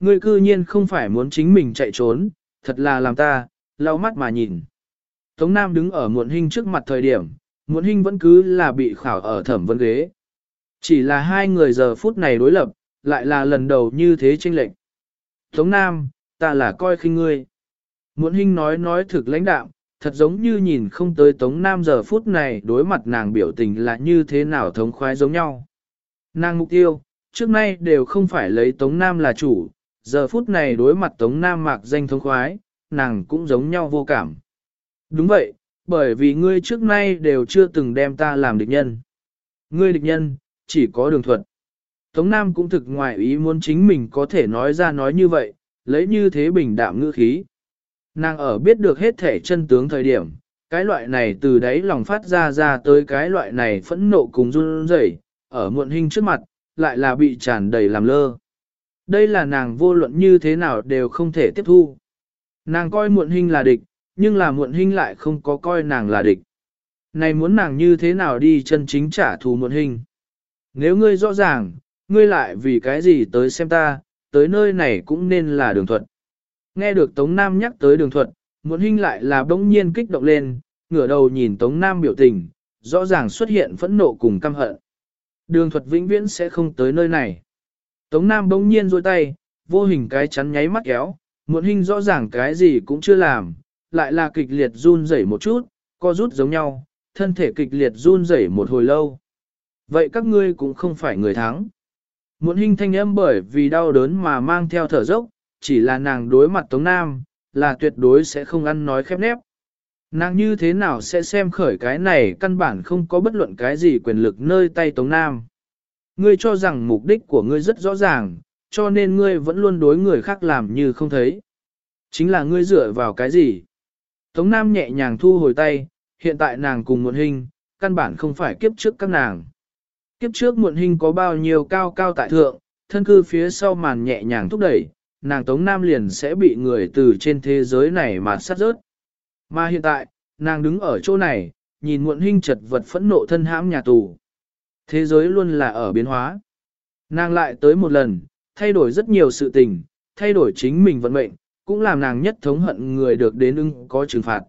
ngươi cư nhiên không phải muốn chính mình chạy trốn, thật là làm ta, lau mắt mà nhìn. Tống Nam đứng ở muộn hình trước mặt thời điểm, muộn hình vẫn cứ là bị khảo ở thẩm vấn ghế. Chỉ là hai người giờ phút này đối lập, lại là lần đầu như thế tranh lệch. Tống Nam, ta là coi khinh ngươi. Muộn hình nói nói thực lãnh đạo, thật giống như nhìn không tới Tống Nam giờ phút này đối mặt nàng biểu tình là như thế nào thống khoái giống nhau. Nàng mục tiêu, trước nay đều không phải lấy Tống Nam là chủ, giờ phút này đối mặt Tống Nam mạc danh thông khoái, nàng cũng giống nhau vô cảm. Đúng vậy, bởi vì ngươi trước nay đều chưa từng đem ta làm địch nhân. Ngươi địch nhân, chỉ có đường thuật. Tống Nam cũng thực ngoài ý muốn chính mình có thể nói ra nói như vậy, lấy như thế bình đạm ngữ khí. Nàng ở biết được hết thể chân tướng thời điểm, cái loại này từ đấy lòng phát ra ra tới cái loại này phẫn nộ cùng run rẩy, ở muộn hình trước mặt, lại là bị tràn đầy làm lơ. Đây là nàng vô luận như thế nào đều không thể tiếp thu. Nàng coi muộn hình là địch, nhưng là muộn hình lại không có coi nàng là địch. Này muốn nàng như thế nào đi chân chính trả thù muộn hình. Nếu ngươi rõ ràng, ngươi lại vì cái gì tới xem ta, tới nơi này cũng nên là đường thuật. Nghe được Tống Nam nhắc tới đường thuật, muộn hình lại là bỗng nhiên kích động lên, ngửa đầu nhìn Tống Nam biểu tình, rõ ràng xuất hiện phẫn nộ cùng căm hận. Đường thuật vĩnh viễn sẽ không tới nơi này. Tống Nam bỗng nhiên rôi tay, vô hình cái chắn nháy mắt kéo, muộn hình rõ ràng cái gì cũng chưa làm, lại là kịch liệt run rẩy một chút, co rút giống nhau, thân thể kịch liệt run rẩy một hồi lâu. Vậy các ngươi cũng không phải người thắng. Muộn hình thanh âm bởi vì đau đớn mà mang theo thở dốc, chỉ là nàng đối mặt Tống Nam, là tuyệt đối sẽ không ăn nói khép nép. Nàng như thế nào sẽ xem khởi cái này căn bản không có bất luận cái gì quyền lực nơi tay Tống Nam. Ngươi cho rằng mục đích của ngươi rất rõ ràng, cho nên ngươi vẫn luôn đối người khác làm như không thấy. Chính là ngươi dựa vào cái gì? Tống Nam nhẹ nhàng thu hồi tay, hiện tại nàng cùng muộn hình, căn bản không phải kiếp trước các nàng. Kiếp trước muộn hình có bao nhiêu cao cao tại thượng, thân cư phía sau màn nhẹ nhàng thúc đẩy, nàng Tống Nam liền sẽ bị người từ trên thế giới này mà sát rớt. Mà hiện tại, nàng đứng ở chỗ này, nhìn muộn hình chật vật phẫn nộ thân hãm nhà tù. Thế giới luôn là ở biến hóa. Nàng lại tới một lần, thay đổi rất nhiều sự tình, thay đổi chính mình vận mệnh, cũng làm nàng nhất thống hận người được đến ưng có trừng phạt.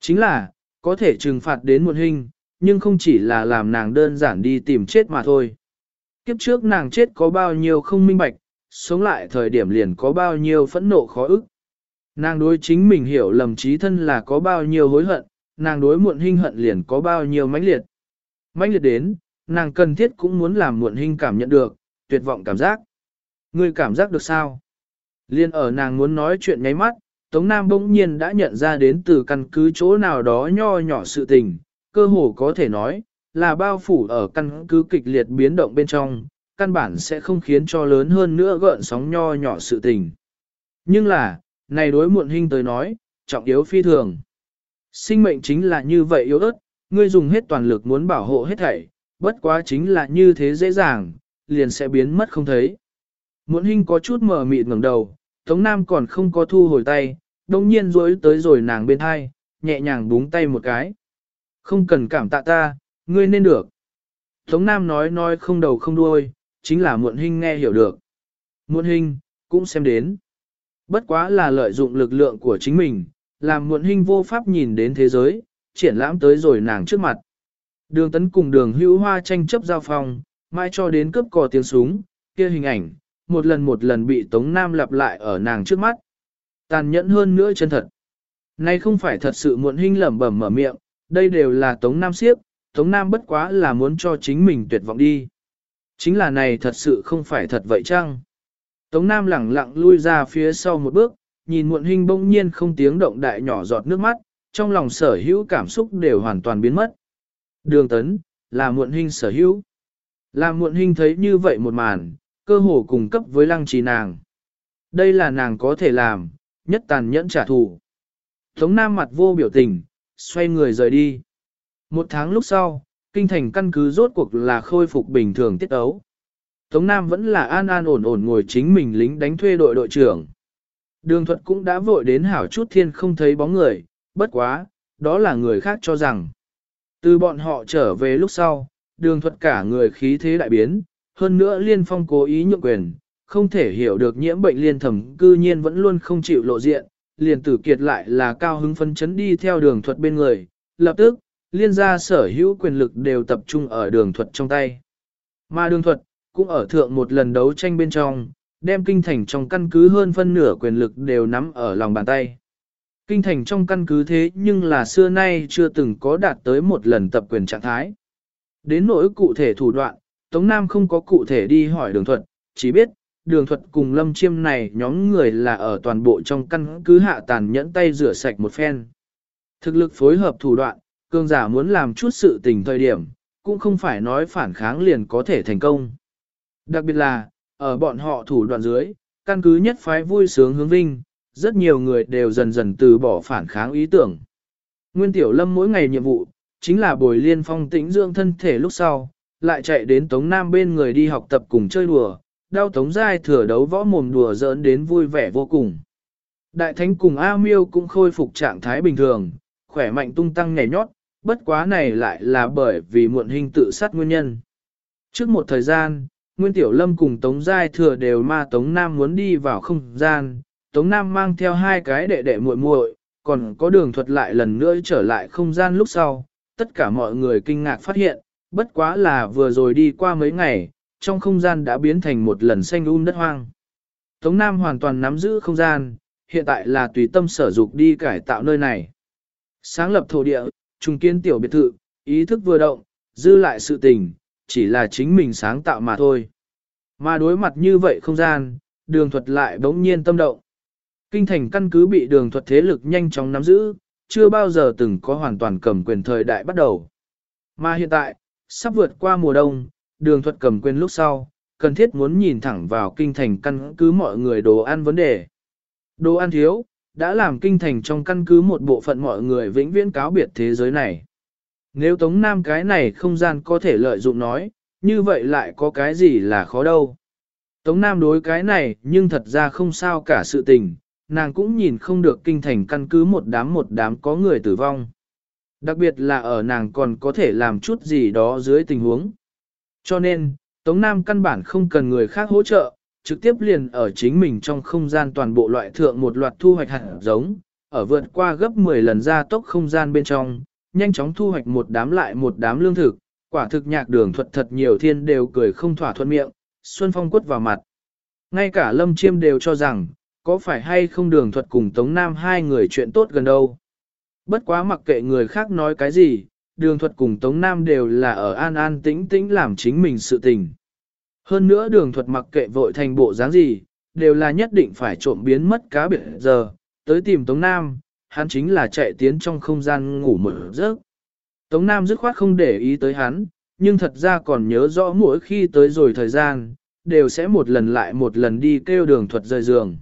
Chính là, có thể trừng phạt đến muộn hình, nhưng không chỉ là làm nàng đơn giản đi tìm chết mà thôi. Kiếp trước nàng chết có bao nhiêu không minh bạch, sống lại thời điểm liền có bao nhiêu phẫn nộ khó ức. Nàng đối chính mình hiểu lầm trí thân là có bao nhiêu hối hận, nàng đối muộn hình hận liền có bao nhiêu mãnh liệt. Mãnh liệt đến, nàng cần thiết cũng muốn làm muộn hình cảm nhận được, tuyệt vọng cảm giác. Ngươi cảm giác được sao? Liên ở nàng muốn nói chuyện nháy mắt, Tống Nam bỗng nhiên đã nhận ra đến từ căn cứ chỗ nào đó nho nhỏ sự tình, cơ hồ có thể nói, là bao phủ ở căn cứ kịch liệt biến động bên trong, căn bản sẽ không khiến cho lớn hơn nữa gợn sóng nho nhỏ sự tình. Nhưng là, này đối muộn hình tới nói, trọng yếu phi thường. Sinh mệnh chính là như vậy yếu ớt, ngươi dùng hết toàn lực muốn bảo hộ hết thảy, bất quá chính là như thế dễ dàng, liền sẽ biến mất không thấy. Muộn hình có chút mở mịt ngẩng đầu, Tống Nam còn không có thu hồi tay, đồng nhiên rối tới rồi nàng bên hai, nhẹ nhàng búng tay một cái. Không cần cảm tạ ta, ngươi nên được. Tống Nam nói nói không đầu không đuôi, chính là muộn hình nghe hiểu được. Muộn hình, cũng xem đến. Bất quá là lợi dụng lực lượng của chính mình, làm muộn hình vô pháp nhìn đến thế giới, triển lãm tới rồi nàng trước mặt. Đường tấn cùng đường hữu hoa tranh chấp giao phong, mai cho đến cướp cò tiếng súng, kia hình ảnh, một lần một lần bị Tống Nam lặp lại ở nàng trước mắt. Tàn nhẫn hơn nữa chân thật. Nay không phải thật sự muộn Hinh lẩm bẩm mở miệng, đây đều là Tống Nam siếp, Tống Nam bất quá là muốn cho chính mình tuyệt vọng đi. Chính là này thật sự không phải thật vậy chăng? Tống Nam lẳng lặng lui ra phía sau một bước, nhìn muộn hình bỗng nhiên không tiếng động đại nhỏ giọt nước mắt, trong lòng sở hữu cảm xúc đều hoàn toàn biến mất. Đường tấn, là muộn hình sở hữu. Là muộn hình thấy như vậy một màn, cơ hồ cùng cấp với lăng trì nàng. Đây là nàng có thể làm, nhất tàn nhẫn trả thù. Tống Nam mặt vô biểu tình, xoay người rời đi. Một tháng lúc sau, kinh thành căn cứ rốt cuộc là khôi phục bình thường tiết ấu. Tống Nam vẫn là an an ổn ổn ngồi chính mình lính đánh thuê đội đội trưởng. Đường thuật cũng đã vội đến hảo chút thiên không thấy bóng người, bất quá, đó là người khác cho rằng. Từ bọn họ trở về lúc sau, đường thuật cả người khí thế đại biến, hơn nữa liên phong cố ý nhượng quyền, không thể hiểu được nhiễm bệnh liên thẩm cư nhiên vẫn luôn không chịu lộ diện, liền tử kiệt lại là cao hứng phân chấn đi theo đường thuật bên người, lập tức, liên gia sở hữu quyền lực đều tập trung ở đường thuật trong tay. Mà đường thuật, cũng ở thượng một lần đấu tranh bên trong, đem kinh thành trong căn cứ hơn phân nửa quyền lực đều nắm ở lòng bàn tay. Kinh thành trong căn cứ thế nhưng là xưa nay chưa từng có đạt tới một lần tập quyền trạng thái. Đến nỗi cụ thể thủ đoạn, Tống Nam không có cụ thể đi hỏi đường thuật, chỉ biết, đường thuật cùng lâm chiêm này nhóm người là ở toàn bộ trong căn cứ hạ tàn nhẫn tay rửa sạch một phen. Thực lực phối hợp thủ đoạn, cường giả muốn làm chút sự tình thời điểm, cũng không phải nói phản kháng liền có thể thành công. Đặc biệt là, ở bọn họ thủ đoạn dưới, căn cứ nhất phái vui sướng hướng vinh, rất nhiều người đều dần dần từ bỏ phản kháng ý tưởng. Nguyên Tiểu Lâm mỗi ngày nhiệm vụ, chính là bồi liên phong tĩnh dưỡng thân thể lúc sau, lại chạy đến Tống Nam bên người đi học tập cùng chơi đùa, đau Tống Giai thừa đấu võ mồm đùa giỡn đến vui vẻ vô cùng. Đại Thánh cùng A Miêu cũng khôi phục trạng thái bình thường, khỏe mạnh tung tăng nhảy nhót, bất quá này lại là bởi vì muộn hình tự sát nguyên nhân. Trước một thời gian, Nguyên Tiểu Lâm cùng Tống Giai thừa đều ma Tống Nam muốn đi vào không gian, Tống Nam mang theo hai cái đệ đệ muội muội, còn có đường thuật lại lần nữa trở lại không gian lúc sau, tất cả mọi người kinh ngạc phát hiện, bất quá là vừa rồi đi qua mấy ngày, trong không gian đã biến thành một lần xanh um đất hoang. Tống Nam hoàn toàn nắm giữ không gian, hiện tại là tùy tâm sở dục đi cải tạo nơi này. Sáng lập thổ địa, trùng kiến tiểu biệt thự, ý thức vừa động, dư lại sự tình, chỉ là chính mình sáng tạo mà thôi. Mà đối mặt như vậy không gian, đường thuật lại bỗng nhiên tâm động. Kinh thành căn cứ bị đường thuật thế lực nhanh chóng nắm giữ, chưa bao giờ từng có hoàn toàn cầm quyền thời đại bắt đầu. Mà hiện tại, sắp vượt qua mùa đông, đường thuật cầm quyền lúc sau, cần thiết muốn nhìn thẳng vào kinh thành căn cứ mọi người đồ ăn vấn đề. Đồ ăn thiếu, đã làm kinh thành trong căn cứ một bộ phận mọi người vĩnh viễn cáo biệt thế giới này. Nếu Tống Nam cái này không gian có thể lợi dụng nói, như vậy lại có cái gì là khó đâu. Tống Nam đối cái này nhưng thật ra không sao cả sự tình, nàng cũng nhìn không được kinh thành căn cứ một đám một đám có người tử vong. Đặc biệt là ở nàng còn có thể làm chút gì đó dưới tình huống. Cho nên, Tống Nam căn bản không cần người khác hỗ trợ, trực tiếp liền ở chính mình trong không gian toàn bộ loại thượng một loạt thu hoạch hạt giống, ở vượt qua gấp 10 lần ra tốc không gian bên trong, nhanh chóng thu hoạch một đám lại một đám lương thực, quả thực nhạc đường thuật thật nhiều thiên đều cười không thỏa thuận miệng, Xuân Phong quất vào mặt. Ngay cả Lâm Chiêm đều cho rằng, có phải hay không đường thuật cùng Tống Nam hai người chuyện tốt gần đâu. Bất quá mặc kệ người khác nói cái gì, đường thuật cùng Tống Nam đều là ở an an tĩnh tĩnh làm chính mình sự tình. Hơn nữa đường thuật mặc kệ vội thành bộ dáng gì, đều là nhất định phải trộm biến mất cá biệt giờ, tới tìm Tống Nam, hắn chính là chạy tiến trong không gian ngủ mở giấc. Tống Nam dứt khoát không để ý tới hắn, nhưng thật ra còn nhớ rõ mỗi khi tới rồi thời gian, đều sẽ một lần lại một lần đi kêu đường thuật rời giường.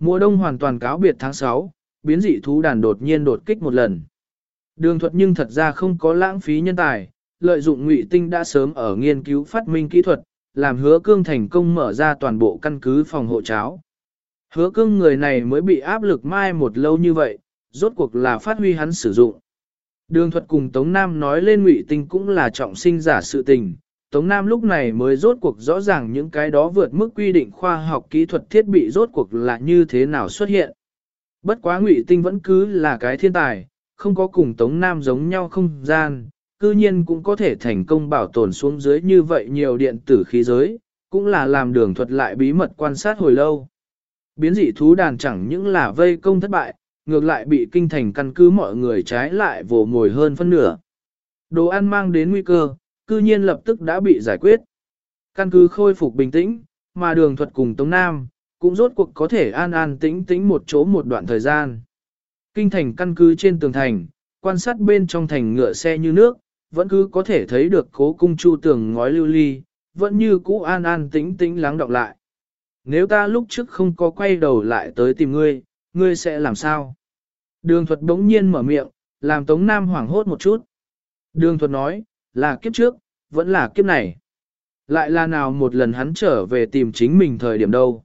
Mùa đông hoàn toàn cáo biệt tháng 6, biến dị thú đàn đột nhiên đột kích một lần. Đường thuật nhưng thật ra không có lãng phí nhân tài, lợi dụng ngụy tinh đã sớm ở nghiên cứu phát minh kỹ thuật, làm hứa cương thành công mở ra toàn bộ căn cứ phòng hộ cháo. Hứa cương người này mới bị áp lực mai một lâu như vậy, rốt cuộc là phát huy hắn sử dụng. Đường thuật cùng Tống Nam nói lên ngụy tinh cũng là trọng sinh giả sự tình. Tống Nam lúc này mới rốt cuộc rõ ràng những cái đó vượt mức quy định khoa học kỹ thuật thiết bị rốt cuộc là như thế nào xuất hiện. Bất quá ngụy tinh vẫn cứ là cái thiên tài, không có cùng Tống Nam giống nhau không gian, cư nhiên cũng có thể thành công bảo tồn xuống dưới như vậy nhiều điện tử khí giới, cũng là làm đường thuật lại bí mật quan sát hồi lâu. Biến dị thú đàn chẳng những là vây công thất bại, ngược lại bị kinh thành căn cứ mọi người trái lại vồ mồi hơn phân nửa. Đồ ăn mang đến nguy cơ, cư nhiên lập tức đã bị giải quyết. Căn cứ khôi phục bình tĩnh, mà đường thuật cùng Tống Nam, cũng rốt cuộc có thể an an tĩnh tĩnh một chỗ một đoạn thời gian. Kinh thành căn cứ trên tường thành, quan sát bên trong thành ngựa xe như nước, vẫn cứ có thể thấy được cố cung chu tường ngói lưu ly, vẫn như cũ an an tĩnh tĩnh lắng đọng lại. Nếu ta lúc trước không có quay đầu lại tới tìm ngươi, ngươi sẽ làm sao? Đường thuật đống nhiên mở miệng, làm Tống Nam hoảng hốt một chút. Đường thuật nói, là kiếp trước, vẫn là kiếp này. Lại là nào một lần hắn trở về tìm chính mình thời điểm đâu.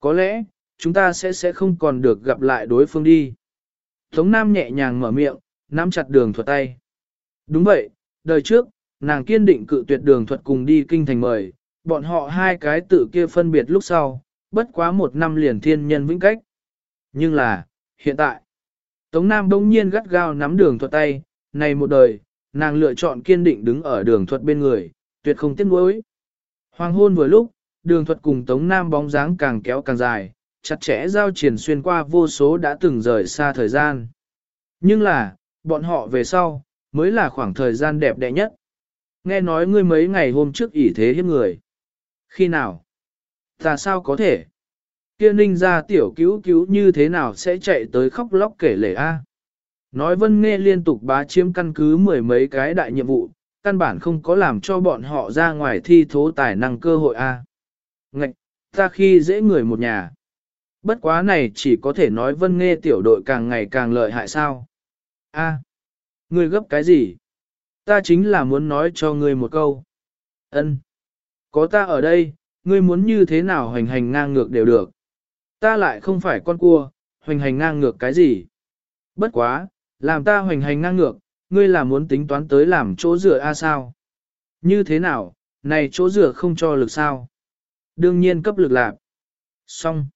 Có lẽ, chúng ta sẽ sẽ không còn được gặp lại đối phương đi. Tống Nam nhẹ nhàng mở miệng, nắm chặt đường thuật tay. Đúng vậy, đời trước, nàng kiên định cự tuyệt đường thuật cùng đi kinh thành mời, bọn họ hai cái tự kia phân biệt lúc sau, bất quá một năm liền thiên nhân vĩnh cách. Nhưng là, hiện tại, Tống Nam bỗng nhiên gắt gao nắm đường thuật tay, này một đời, nàng lựa chọn kiên định đứng ở đường thuật bên người, tuyệt không tiếc nuối. Hoàng hôn vừa lúc, đường thuật cùng Tống Nam bóng dáng càng kéo càng dài, chặt chẽ giao triển xuyên qua vô số đã từng rời xa thời gian. Nhưng là, bọn họ về sau, mới là khoảng thời gian đẹp đẽ nhất. Nghe nói ngươi mấy ngày hôm trước ỷ thế hiếp người. Khi nào? Ta sao có thể? Kia ninh ra tiểu cứu cứu như thế nào sẽ chạy tới khóc lóc kể lể a? Nói vân nghe liên tục bá chiếm căn cứ mười mấy cái đại nhiệm vụ, căn bản không có làm cho bọn họ ra ngoài thi thố tài năng cơ hội a. Ngạch, ta khi dễ người một nhà. Bất quá này chỉ có thể nói vân nghe tiểu đội càng ngày càng lợi hại sao. A, ngươi gấp cái gì? Ta chính là muốn nói cho ngươi một câu. Ân, Có ta ở đây, ngươi muốn như thế nào hoành hành ngang ngược đều được. Ta lại không phải con cua, hoành hành ngang ngược cái gì. Bất quá, làm ta hoành hành ngang ngược, ngươi là muốn tính toán tới làm chỗ rửa A sao? Như thế nào, này chỗ rửa không cho lực sao? Đương nhiên cấp lực lạc. Xong.